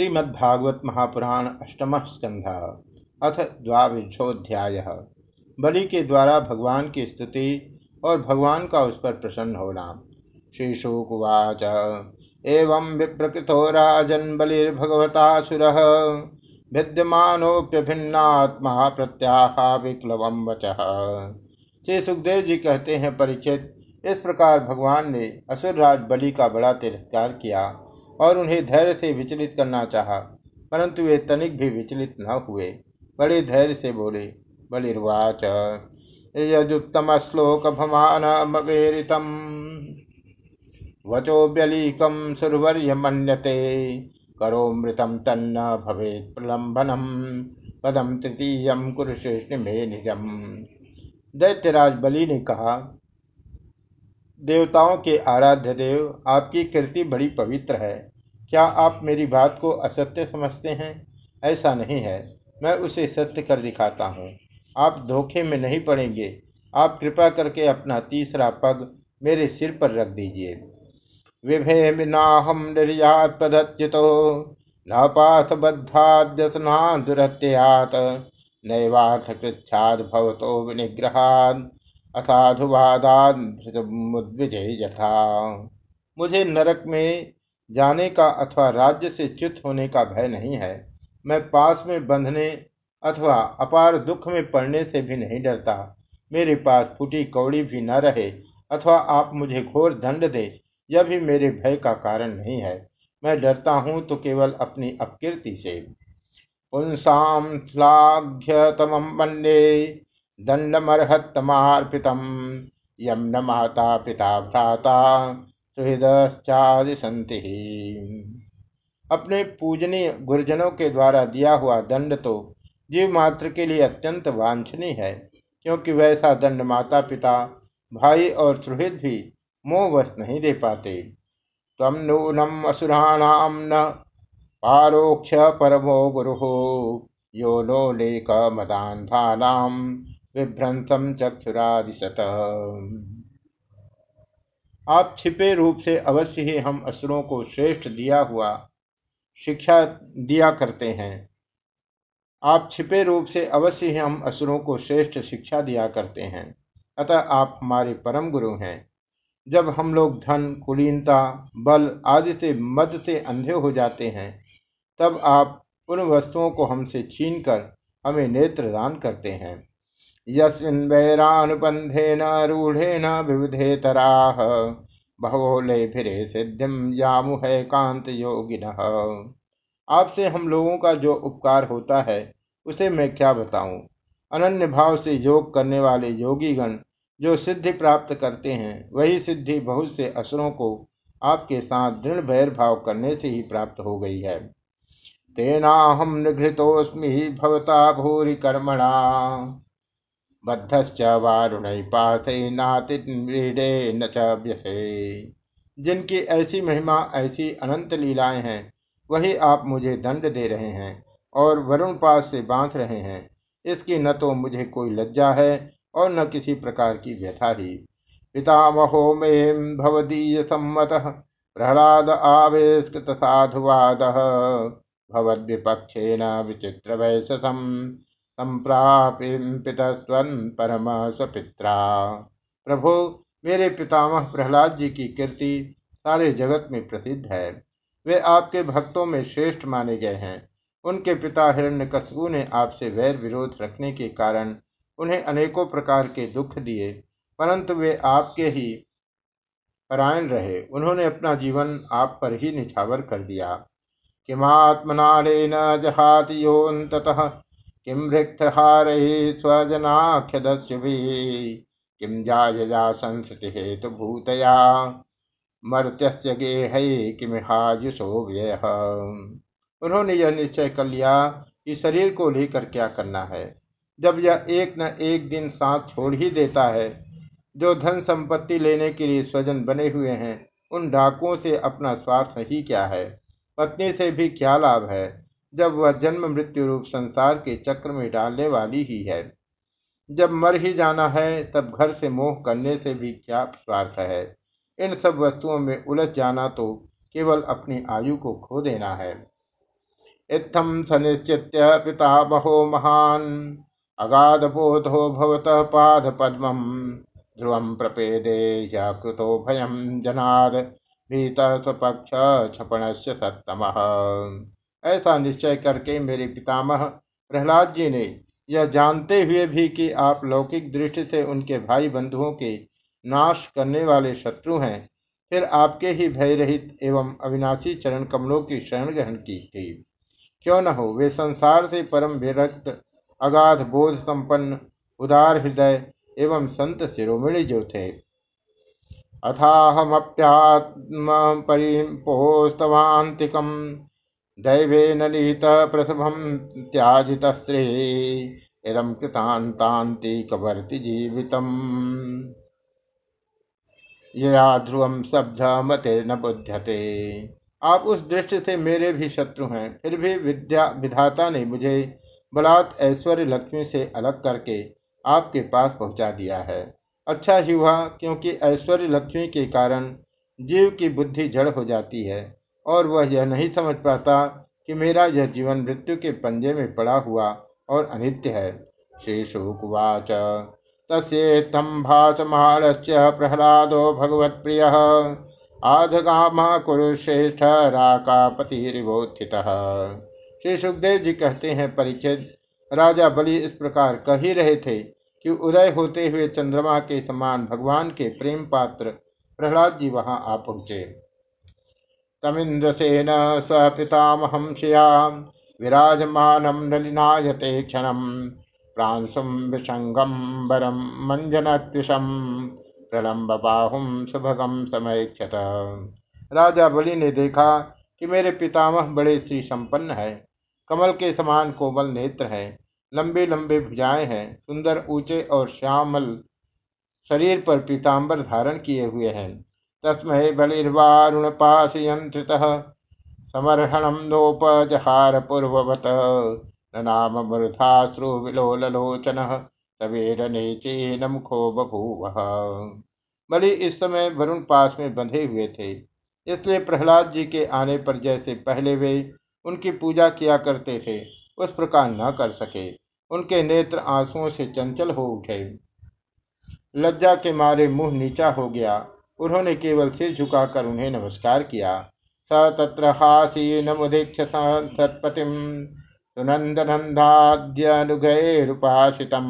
श्रीमद्भागवत महापुराण अष्टम स्कंध अथ द्वाविशोध्याय बलि के द्वारा भगवान की स्तुति और भगवान का उस पर प्रसन्न होना। श्री शुकुवाच एवं विप्रकृतो राजन बलिर्भगवतासुर भिद्यमानोप्यभिन्नात्मा प्रत्याह विक्लव वच। श्री सुखदेव जी कहते हैं, परिचित, इस प्रकार भगवान ने असुरराज बलि का बड़ा तिरस्कार किया। और उन्हें धैर्य से विचलित करना चाहा, परंतु वे तनिक भी विचलित न हुए। बड़े धैर्य से बोले, बलिर्वाच यदुत्तम श्लोक भमानमवेरितम वचो व्यलीकम सुरवर्य मन्यते करो मृतम तन्न भवे प्रलंबनम पदम तृतीय कुरुश्रेष्ठ में निजम। दैत्यराज बलि ने कहा, देवताओं के आराध्य देव, आपकी कृति बड़ी पवित्र है। क्या आप मेरी बात को असत्य समझते हैं? ऐसा नहीं है। मैं उसे सत्य कर दिखाता हूँ। आप धोखे में नहीं पड़ेंगे। आप कृपा करके अपना तीसरा पग मेरे सिर पर रख दीजिए। विभेमिनाहम निर्यात पदच्युतो। न पाशबद्धाद्यसना दुरत्यात नैवार्थ कृच्छाद भवतो विनिग्रहाद असाधुवादाद मुझे नरक में जाने का अथवा राज्य से च्युत होने का भय नहीं है। मैं पास में बंधने अथवा अपार दुख में पड़ने से भी नहीं डरता। मेरे पास फूटी कौड़ी भी न रहे अथवा आप मुझे घोर दंड दे, यह भी मेरे भय का कारण नहीं है। मैं डरता हूँ तो केवल अपनी अपकीर्ति से। पुंसाम श्लाघ्यतम वंदे दंडमर्हतमार्पितम यम न माता पिता भ्राता। सुहृदश्चादिशंति अपने पूजनीय गुरुजनों के द्वारा दिया हुआ दंड तो जीव मात्र के लिए अत्यंत वांछनीय है, क्योंकि वैसा दंड माता पिता भाई और सुहृद भी मोहवश नहीं दे पाते। तम नूनम असुराणाम न पारोक्ष परमो गुरु, यो लो लेक मदान्धानाम विभ्रंसम चक्षुरादिशत। आप छिपे रूप से अवश्य ही हम असुरों को श्रेष्ठ दिया हुआ शिक्षा दिया करते हैं। आप छिपे रूप से अवश्य ही हम असुरों को श्रेष्ठ शिक्षा दिया करते हैं। अतः आप हमारे परम गुरु हैं। जब हम लोग धन, कुलीनता, बल आदि से मद से अंधे हो जाते हैं, तब आप उन वस्तुओं को हमसे छीन कर हमें नेत्र दान करते हैं। यस्मिन् वैरानुबन्धेन रूढ़ेन, विविधेतराः। बहवो फिरे सिद्धिम यामुहे कांत योगिन आपसे हम लोगों का जो उपकार होता है, उसे मैं क्या बताऊँ? अनन्य भाव से योग करने वाले योगी गण जो सिद्धि प्राप्त करते हैं, वही सिद्धि बहुत से असुरों को आपके साथ दृढ़ भैर भाव करने से ही प्राप्त हो गई है। तेनाहम निघृतोस्मी भवता भूरि कर्मणा। बद्धश्च वारुण न च जिनकी ऐसी महिमा, ऐसी अनंत लीलाएँ हैं, वही आप मुझे दंड दे रहे हैं और वरुण पास से बाँध रहे हैं। इसकी न तो मुझे कोई लज्जा है और न किसी प्रकार की व्यथा ही। पितामहो में भवदीय सम्मत, प्रहलाद आवेशकृत साधुवाद, भवद्विपक्षेन विचित्र वैशसम। संप्रापितस्वन परम सपित्रा प्रभु, मेरे पितामह प्रहलाद जी की कीर्ति सारे जगत में प्रसिद्ध है। वे आपके भक्तों में श्रेष्ठ माने गए हैं। उनके पिता हिरण्यकशबू ने आपसे वैर विरोध रखने के कारण उन्हें अनेकों प्रकार के दुख दिए, परंतु वे आपके ही परायण रहे। उन्होंने अपना जीवन आप पर ही निछावर कर दिया। किमात्मनारेण जहात योन्ततः किं रिक्तहारैः स्वजनाख्यदस्युभिः? किं जायजा संस्कृति हेतु भूतया मर्त्यस्य गेहै किमिहायुषो व्यय? उन्होंने यह निश्चय कर लिया कि शरीर को लेकर क्या करना है। जब यह एक न एक दिन साथ छोड़ ही देता है, जो धन संपत्ति लेने के लिए स्वजन बने हुए हैं, उन डाकुओं से अपना स्वार्थ ही क्या है? पत्नी से भी क्या लाभ है? जब वह जन्म मृत्यु रूप संसार के चक्र में डालने वाली ही है। जब मर ही जाना है, तब घर से मोह करने से भी क्या स्वार्थ है? इन सब वस्तुओं में उलझ जाना तो केवल अपनी आयु को खो देना है। इत्थम सनिश्चित्य पितामहो महान अगाध बोधो भवत पाद पद्म ध्रुवम प्रपेदे या कृतो भयम जनाद भीत स्वपक्ष क्षपण से सत्तम। ऐसा निश्चय करके मेरे पितामह प्रहलाद जी ने यह जानते हुए भी कि आप लौकिक दृष्टि से उनके भाई बंधुओं के नाश करने वाले शत्रु हैं, फिर आपके ही भय रहित एवं अविनाशी चरण कमलों की शरण ग्रहण की थी क्यों न हो, वे संसार से परम विरक्त, अगाध, बोध संपन्न, उदार हृदय एवं संत शिरोमणि जो थे। अथाहमप्यात्म परिपोस्तवान्तिकम दैवेन प्रसभम त्याजित श्री इदम कृतांतांतिकवर्ति जीवितम। यया ध्रुवम शब्द मते न बुध्यते। आप उस दृष्टि से मेरे भी शत्रु हैं, फिर भी विद्या विधाता ने मुझे बलात् ऐश्वर्य लक्ष्मी से अलग करके आपके पास पहुँचा दिया है। अच्छा ही हुआ, क्योंकि ऐश्वर्य लक्ष्मी के कारण जीव की बुद्धि जड़ हो जाती है। और वह यह नहीं समझ पाता कि मेरा यह जीवन मृत्यु के पंजे में पड़ा हुआ और अनित्य है। श्री शुकुवाच। तस्ेत्थम भाषमाणस्य प्रहलादो भगवत प्रिय। आधगामा कुरुश्रेष्ठ राकापतिरिवोत्थित। श्री सुखदेव जी कहते हैं परीक्षित राजा बलि इस प्रकार कह ही रहे थे कि उदय होते हुए चंद्रमा के समान भगवान के प्रेम पात्र प्रहलाद जी वहाँ आ पहुँचे। तमिन्द्रसेन स्वपितामहं श्रियाँ विराजमानं नलिनायते क्षणं प्रांशुं विषङ्गम्बरं मञ्जनत्विषं प्रलम्ब बाहुम सुभगम समयक्षत राजा बलि ने देखा कि मेरे पितामह बड़े श्री संपन्न है, कमल के समान कोमल नेत्र है लंबे लंबे भुजाएँ हैं, सुंदर ऊँचे और श्यामल शरीर पर पीताम्बर धारण किए हुए हैं। तस्मै बलिर्वारुणपाशयन्त्रितः। समर्हणं नोपजहार पूर्ववत न नाम मूर्धाश्रुविलोलोचनः सवेरनेचेन मुखो बभूव बलि इस समय वरुण पास में बंधे हुए थे। इसलिए प्रहलाद जी के आने पर जैसे पहले वे उनकी पूजा किया करते थे, उस प्रकार न कर सके। उनके नेत्र आंसुओं से चंचल हो उठे। लज्जा के मारे मुँह नीचा हो गया। उन्होंने केवल सिर झुकाकर उन्हें नमस्कार किया। स तत्र हासीनमुदीक्ष सत्पतिम सुनंदनंदाद्यनुगैरुपाशितम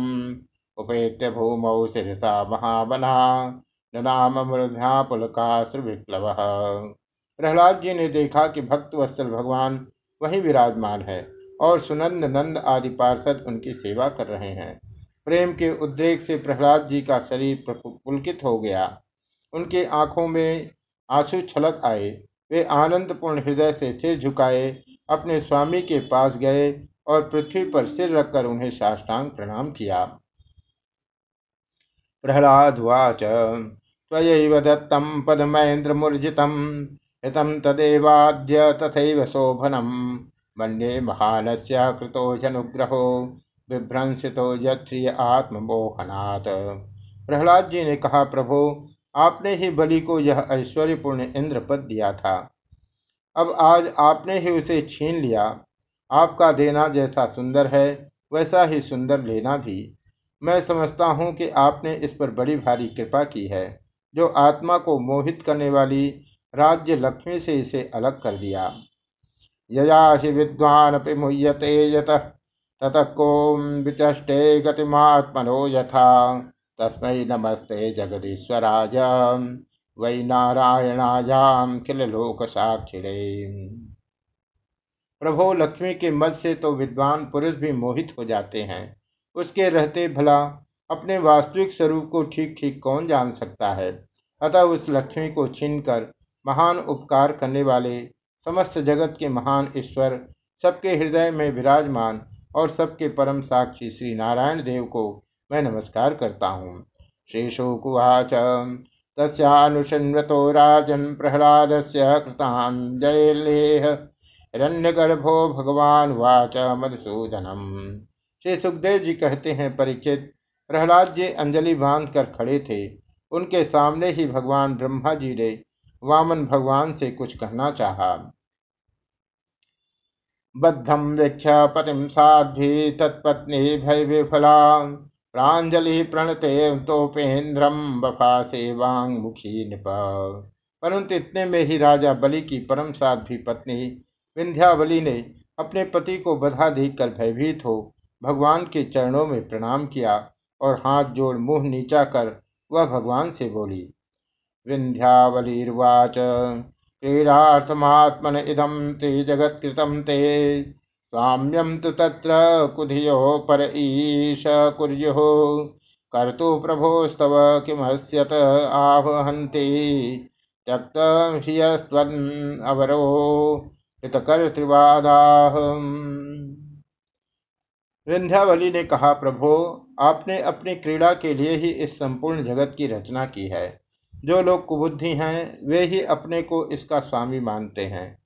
उपेत्य भूमौ शिरसा महाबना नाम मूर्धा पुलकाश्रुविप्लव प्रहलाद जी ने देखा कि भक्त वत्सल भगवान वही विराजमान है और सुनंद नंद आदि पार्षद उनकी सेवा कर रहे हैं। प्रेम के उद्रेक से प्रहलाद जी का शरीर पुलकित हो गया। उनकी आँखों में आँसू छलक आए। वे आनंदपूर्ण हृदय से सिर झुकाए, अपने स्वामी के पास गए और पृथ्वी पर सिर रखकर उन्हें साष्टांग प्रणाम किया। प्रहलाद वाच त्वयैव दत्तं पदमैन्द्रमूर्जितं, हितं तदेवाद्य तथैव शोभनं। मन्ये महानस्य कृतो जनुग्रहो विभ्रंसितो यत्रिय आत्ममोहनात्। प्रहलाद जी ने कहा, प्रभु आपने ही बलि को यह ऐश्वर्यपूर्ण इंद्र पद दिया था। अब आज आपने ही उसे छीन लिया। आपका देना जैसा सुंदर है, वैसा ही सुंदर लेना भी। मैं समझता हूँ कि आपने इस पर बड़ी भारी कृपा की है, जो आत्मा को मोहित करने वाली राज्य लक्ष्मी से इसे अलग कर दिया। यया ही विद्वान मुह्यते यत, तत को विचष्टे गतिमात्मनो यथा। तस्मै नमस्ते जगदीश्वराय, वै नारायणायाम किल लोक साक्षिणे प्रभो, लक्ष्मी के मत से तो विद्वान पुरुष भी मोहित हो जाते हैं। उसके रहते भला अपने वास्तविक स्वरूप को ठीक ठीक कौन जान सकता है? अतः उस लक्ष्मी को छीनकर महान उपकार करने वाले समस्त जगत के महान ईश्वर, सबके हृदय में विराजमान और सबके परम साक्षी श्री नारायण देव को मैं नमस्कार करता हूँ। श्रीशुकुवाच राजन् प्रह्लादस्य कृताञ्जलेः हिरण्यगर्भो भगवान वाच मधुसूदनम। श्री सुखदेव जी कहते हैं परीक्षित प्रहलाद जी अंजलि बाँध कर खड़े थे। उनके सामने ही भगवान ब्रह्मा जी ने वामन भगवान से कुछ कहना चाहा। बद्धम वीक्ष पतिम साध्वी, तत्पत्नी भय विफला प्राजलि प्रणते तोपेन्द्रम बफासे वांग मुखी निप। परंतु इतने में ही राजा बलि की परम साध्वी पत्नी विंध्यावली ने अपने पति को बधा देखकर भयभीत हो भगवान के चरणों में प्रणाम किया और हाथ जोड़ मुँह नीचा कर वह भगवान से बोली, विंध्यावलीर्वाच, क्रीडार्थमात्मन इदम ते जगत्कृतं ते। स्वाम्यम तो तत्र कुधियो पर ईश कुर्यो। कर्तु प्रभोस्तव किमस्यत आहन्ति त्यक्त अवरो हितकर्तृवादाह विंध्यावली ने कहा, प्रभो, आपने अपनी क्रीड़ा के लिए ही इस संपूर्ण जगत की रचना की है। जो लोग कुबुद्धि हैं, वे ही अपने को इसका स्वामी मानते हैं।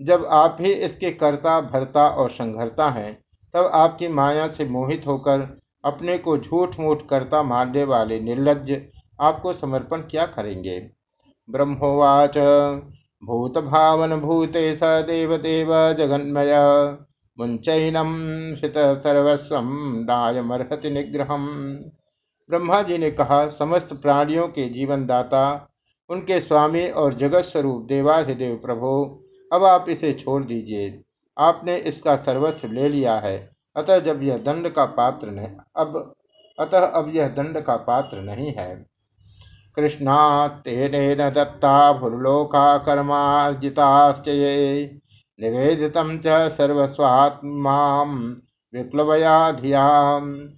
जब आप ही इसके कर्ता, भरता और संघर्ता हैं, तब आपकी माया से मोहित होकर अपने को झूठ मूठ करता मारने वाले निर्लज आपको समर्पण क्या करेंगे? ब्रह्मोवाच भूत भावन भूते स देव देव जगन्मय मुंचैनम हित सर्वस्व नायमर्हति निग्रह। ब्रह्मा जी ने कहा, समस्त प्राणियों के जीवनदाता, उनके स्वामी और जगत स्वरूप देवाधिदेव प्रभु अब आप इसे छोड़ दीजिए। आपने इसका सर्वस्व ले लिया है। अतः जब यह दंड का पात्र नहीं, अब, अतः अब यह दंड का पात्र नहीं है। कृष्णा तेन दत्ता भूलोका कर्मार्जिताश्च निवेदित सर्वस्वात्मा विप्लवया धियाम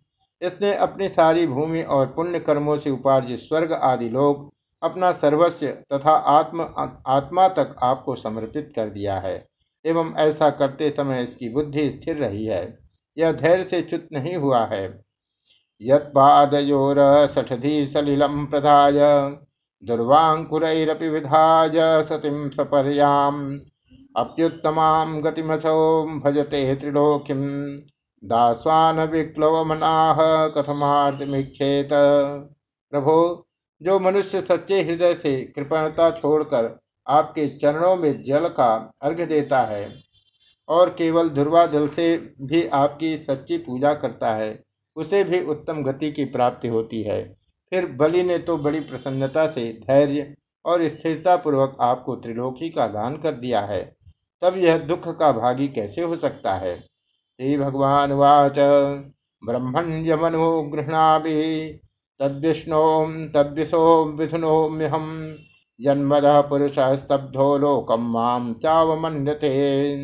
इसने अपनी सारी भूमि और पुण्य कर्मों से उपार्जित स्वर्ग आदि लोग अपना सर्वस्व तथा आत्म, आत्मा तक आपको समर्पित कर दिया है। एवं ऐसा करते समय इसकी बुद्धि स्थिर रही है। यह धैर्य से च्युत नहीं हुआ है। यदोर सठधी सलिलम प्रधाय दुर्वांकुरपि विधाय सतीम सपर्याम अप्युत्तमां गतिमसौ भजते त्रिलोकिं दास्वान विक्लवमनाह कथमार्थमिक्षेत प्रभो जो मनुष्य सच्चे हृदय से कृपणता छोड़कर आपके चरणों में जल का अर्घ देता है और केवल दुर्वा जल से भी आपकी सच्ची पूजा करता है, उसे भी उत्तम गति की प्राप्ति होती है। फिर बलि ने तो बड़ी प्रसन्नता से धैर्य और स्थिरता पूर्वक आपको त्रिलोकी का दान कर दिया है। तब यह दुख का भागी कैसे हो सकता है? श्री भगवान वाच। ब्रह्मण्य मनो गृहणाभि तद्विष्णो तद्विशो मिथुनोम्यहम जन्मद पुरुष स्तब्धो लोकम माम चावमन्यते।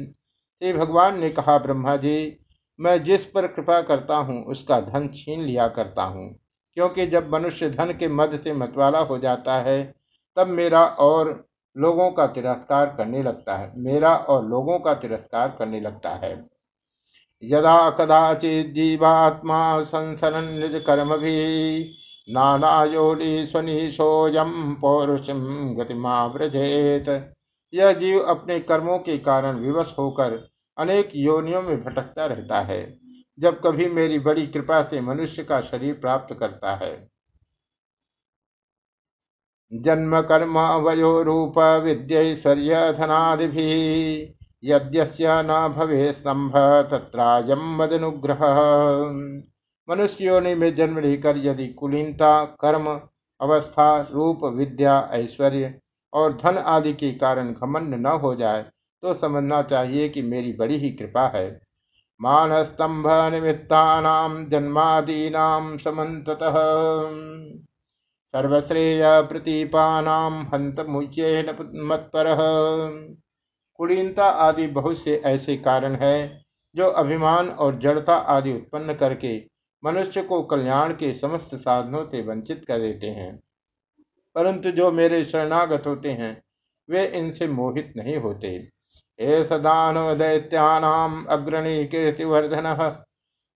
श्री भगवान, ने कहा ब्रह्मा जी मैं जिस पर कृपा करता हूँ, उसका धन छीन लिया करता हूँ। क्योंकि जब मनुष्य धन के मद से मतवाला हो जाता है, तब मेरा और लोगों का तिरस्कार करने लगता है। मेरा और लोगों का तिरस्कार करने लगता है। यदा कदाचित जीवात्मा संसरन निज कर्म भी नाना योनि स्वनिशोयम पौरुषम गतिमा व्रजेत यह जीव अपने कर्मों के कारण विवश होकर अनेक योनियों में भटकता रहता है, जब कभी मेरी बड़ी कृपा से मनुष्य का शरीर प्राप्त करता है। जन्म कर्म वयो रूप विद्यैश्वर्य धनादि यद्यस्य न भवे स्तंभ तत्रायम मदनुग्रह। मनुष्य योनि में जन्म लेकर यदि कुलीनता, कर्म, अवस्था, रूप, विद्या, ऐश्वर्य और धन आदि के कारण घमंड न हो जाए तो समझना चाहिए कि मेरी बड़ी ही कृपा है। मान स्तंभ निमित्ता जन्मादीना समन्ततः। सर्वश्रेय प्रतीपानाम हंत मुच्येन मत्पर। कुलीनता आदि बहुत से ऐसे कारण है, जो अभिमान और जड़ता आदि उत्पन्न करके मनुष्य को कल्याण के समस्त साधनों से वंचित कर देते हैं। परंतु जो मेरे शरणागत होते हैं, वे इनसे मोहित नहीं होते। हे सदान दैत्यानाम अग्रणी कीर्तिवर्धन,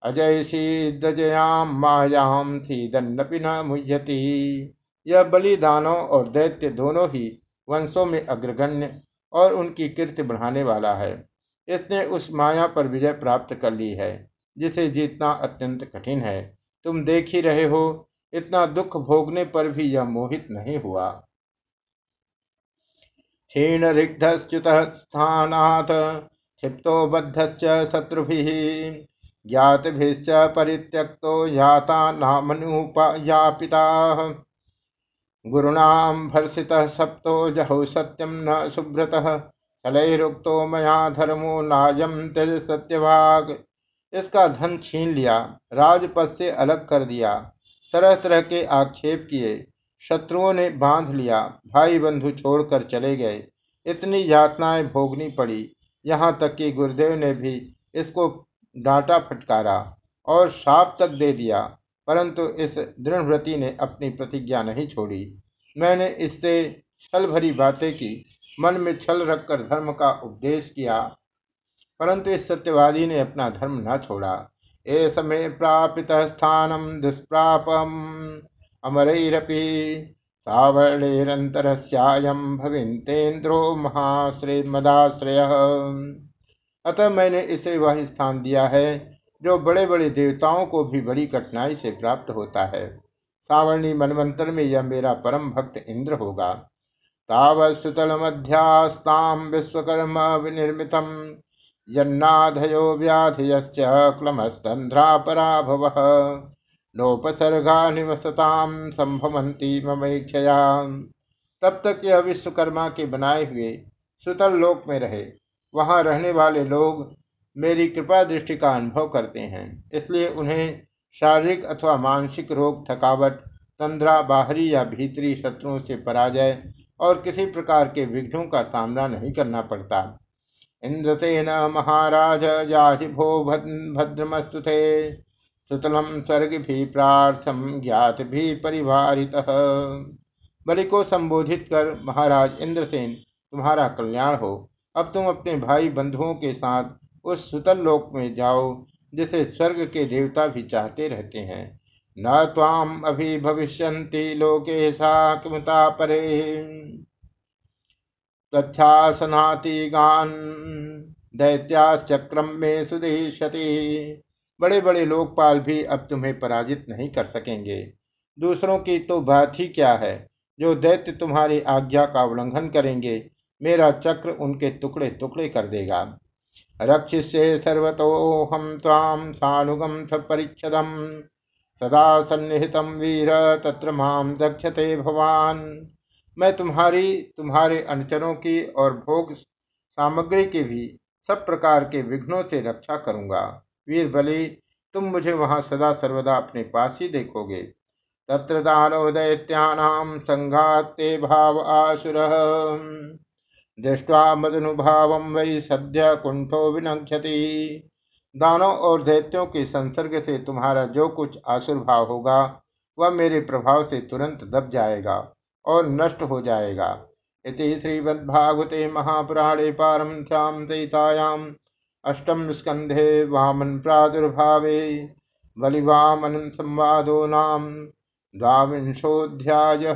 अजय शीदजयाम मायाम थी दन्नपि न मुह्यति। यह बलिदानों और दैत्य दोनों ही वंशों में अग्रगण्य और उनकी कीर्ति बढ़ाने वाला है। इसने उस माया पर विजय प्राप्त कर ली है। जिसे जीतना अत्यंत कठिन है। तुम देख ही रहे हो, इतना दुख भोगने पर भी यह मोहित नहीं हुआ। क्षीण रिक्तच्युत स्थानाथ क्षिप्तो बद्धश्च शत्रुभिः, ज्ञातिभिश्च परित्यक्तो याता नामनुपयापिताः। गुरुणाम भर्षितः सप्तो जहौ सत्यम न सुब्रतः छलैरुक्तो मया धर्मो नायम त्यज सत्यभाग इसका धन छीन लिया, राजपथ से अलग कर दिया तरह तरह के आक्षेप किए। शत्रुओं ने बाँध लिया भाई बंधु छोड़कर चले गए। इतनी यातनाएँ भोगनी पड़ी। यहाँ तक कि गुरुदेव ने भी इसको डांटा फटकारा और साप तक दे दिया, परंतु इस दृढ़व्रति ने अपनी प्रतिज्ञा नहीं छोड़ी। मैंने इससे छल भरी बातें की, मन में छल रखकर धर्म का उपदेश किया परंतु इस सत्यवादी ने अपना धर्म न छोड़ा। ए समय प्रापित स्थानम दुष्प्रापम। अमरैरपि सावर्णेरंतरस्यायम भविंतेन्द्रो महाश्रेमदाश्रय अतः मैंने इसे वह स्थान दिया है, जो बड़े बड़े देवताओं को भी बड़ी कठिनाई से प्राप्त होता है। सावर्णी मनवंतर में यह मेरा परम भक्त इंद्र होगा। तावत्सुतल मध्यास्ताम विश्वकर्मा विनिर्मितम। यन्नाधयो व्याधियश्च क्लमस्तंध्रापराभव नोपसर्गा निवसताम संभवंती ममेक्षया। तब तक यह विश्वकर्मा के बनाए हुए सुतल लोक में रहे। वहाँ रहने वाले लोग मेरी कृपा दृष्टि का अनुभव करते हैं। इसलिए उन्हें शारीरिक अथवा मानसिक रोग, थकावट, तंद्रा, बाहरी या भीतरी शत्रुओं से पराजय और किसी प्रकार के विघ्नों का सामना नहीं करना पड़ता। इंद्रसेन महाराज जाहि भो भद्रमस्तु थे सुतलम स्वर्ग भी प्रार्थम ज्ञात भी परिवारित। बलि को संबोधित कर, महाराज इंद्रसेन, तुम्हारा कल्याण हो। अब तुम अपने भाई बंधुओं के साथ उस सुतल लोक में जाओ, जिसे स्वर्ग के देवता भी चाहते रहते हैं। न ताम अभी भविष्य लोके सा परे। प्रच्छासनातिगान दैत्याश्चक्रम में सुदेशति। बड़े बड़े लोकपाल भी अब तुम्हें पराजित नहीं कर सकेंगे। दूसरों की तो बात ही क्या है? जो दैत्य तुम्हारी आज्ञा का उल्लंघन करेंगे, मेरा चक्र उनके टुकड़े टुकड़े कर देगा। रक्षिष्ये सर्वतो हम ताम सानुगम परीक्षदम सदा सन्निहितम वीर, तत्र माम दक्षते भवान। मैं तुम्हारी, तुम्हारे अनचरों की और भोग सामग्री की भी सब प्रकार के विघ्नों से रक्षा करूँगा। वीर बलि, तुम मुझे वहाँ सदा सर्वदा अपने पास ही देखोगे। तत्र दानो दैत्यानाम संघाते भाव आसुर। दृष्टवा मदनुभाव वही सद्य कुंठो विनक्षति दानों और दैत्यों के संसर्ग से तुम्हारा जो कुछ आसुर भाव होगा, वह मेरे प्रभाव से तुरंत दब जाएगा। और नष्ट हो जाएगा। इति श्रीमद्भागवते महापुराणे पारमथ्याम सहितायाम अष्टम स्कंधे वामन प्रादुर्भावे बलिवामन संवादो नाम द्वांशोध्याय